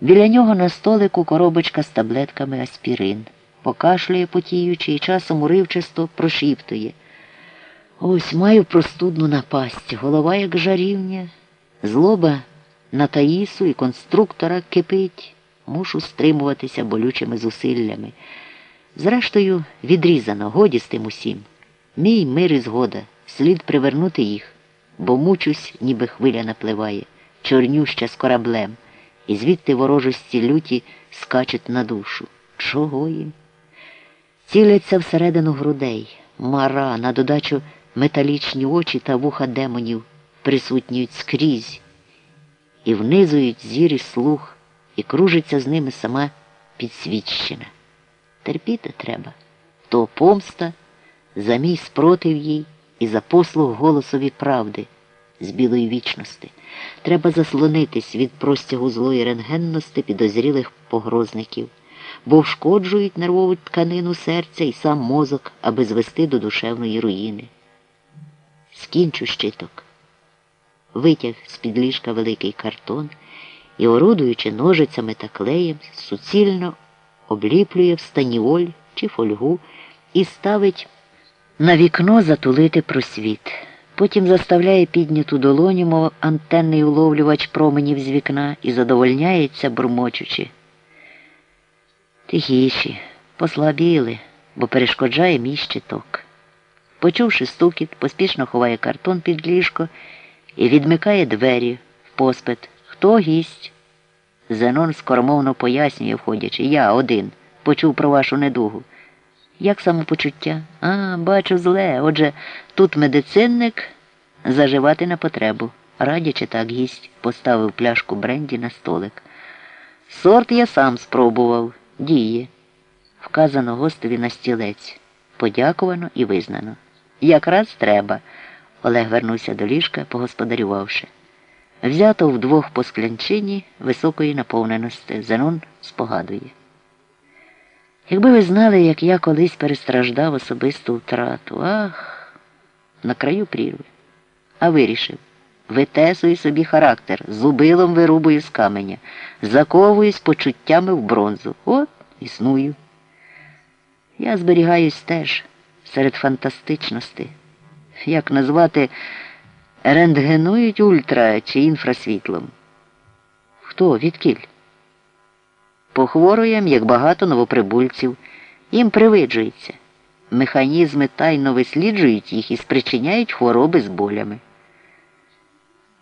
Біля нього на столику коробочка з таблетками аспірин. Покашлює потіючи і часом уривчасто прошіптує. Ось маю простудну напасть, голова як жарівня, злоба на Таїсу і конструктора кипить, мушу стримуватися болючими зусиллями. Зрештою, відрізано, годі з тим усім. Мій мир і згода, слід привернути їх, бо мучусь, ніби хвиля напливає, чорнюща з кораблем, і звідти ворожості люті скачуть на душу. Чого їм? Ціляться всередину грудей, мара, на додачу металічні очі та вуха демонів присутнюють скрізь, і внизують зір і слух, і кружиться з ними сама підсвідщина. Терпіти треба, то помста за мій спротив їй і за послуг голосові правди з білої вічності. Треба заслонитись від простягу злої рентгенності підозрілих погрозників, бо вшкоджують нервову тканину серця і сам мозок, аби звести до душевної руїни. Скінчу щиток. Витяг з-під ліжка великий картон і, орудуючи ножицями та клеєм, суцільно обліплює в станіоль чи фольгу і ставить на вікно затулити просвіт. Потім заставляє підняту долоню, мов антенний уловлювач променів з вікна, і задовольняється, бурмочучи. Тихіші, послабіли, бо перешкоджає мій щиток. Почувши стукіт, поспішно ховає картон під ліжко і відмикає двері в поспит. Хто гість? Зенон скоромовно пояснює, входячи. Я один. Почув про вашу недугу. Як самопочуття? А, бачу зле. Отже, тут медицинник заживати на потребу. Радячи так гість поставив пляшку бренді на столик. Сорт я сам спробував. Діє. Вказано гостеві на стілець. Подякувано і визнано. Якраз треба. Олег вернувся до ліжка, погосподарювавши. Взято вдвох по склянчині високої наповненості. Зенон спогадує. Якби ви знали, як я колись перестраждав особисту втрату, ах, на краю прірви. А вирішив, витесую собі характер, зубилом вирубую з каменя, заковуюсь почуттями в бронзу. От, існую. Я зберігаюсь теж серед фантастичності. Як назвати рентгенують ультра чи інфрасвітлом? Хто? Відкіль? Похворуєм, як багато новоприбульців, їм привиджується. Механізми тайно висліджують їх і спричиняють хвороби з болями.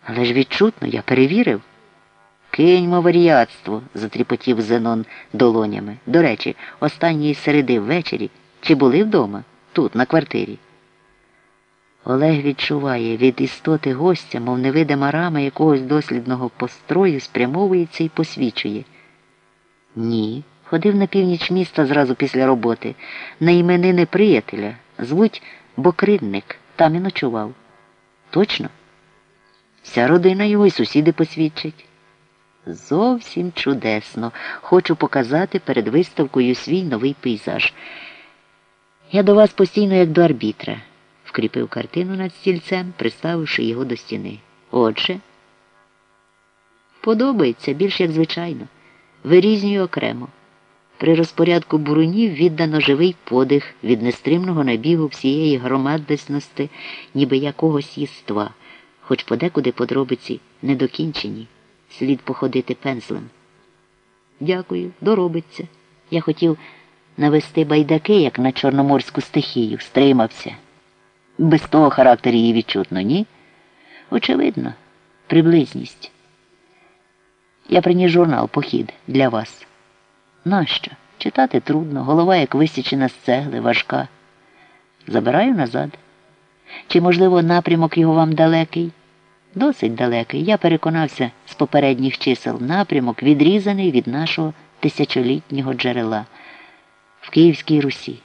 Але ж відчутно, я перевірив. Киньмо варіатство, затріпотів Зенон долонями. До речі, останньої середи ввечері чи були вдома, тут, на квартирі. Олег відчуває, від істоти гостя, мов невидима рама якогось дослідного построю, спрямовується і посвічує. Ні. Ходив на північ міста зразу після роботи. На іменини приятеля. Звуть Бокринник. Там і ночував. Точно? Вся родина його і сусіди посвідчать. Зовсім чудесно. Хочу показати перед виставкою свій новий пейзаж. Я до вас постійно, як до арбітра, вкріпив картину над стільцем, приставивши його до стіни. Отже, подобається більш як звичайно. Вирізнюю окремо. При розпорядку бурунів віддано живий подих від нестримного набігу всієї громадності, ніби якогось єства, хоч подекуди подробиці недокінчені, слід походити пензлем. Дякую, доробиться. Я хотів навести байдаки, як на чорноморську стихію, стримався. Без того характер її відчутно, ні? Очевидно, приблизність. Я приніс журнал Похід для вас. Нащо? Читати трудно, голова, як висічена з цегли, важка. Забираю назад. Чи, можливо, напрямок його вам далекий? Досить далекий. Я переконався з попередніх чисел. Напрямок відрізаний від нашого тисячолітнього джерела в Київській Русі,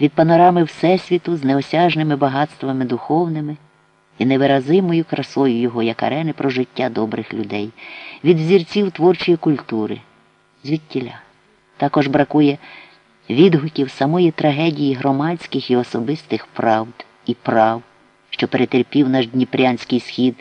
від панорами Всесвіту з неосяжними багатствами духовними і невиразимою красою його як арени про життя добрих людей, від взірців творчої культури, звідтіля. Також бракує відгуків самої трагедії громадських і особистих правд і прав, що перетерпів наш Дніпрянський схід.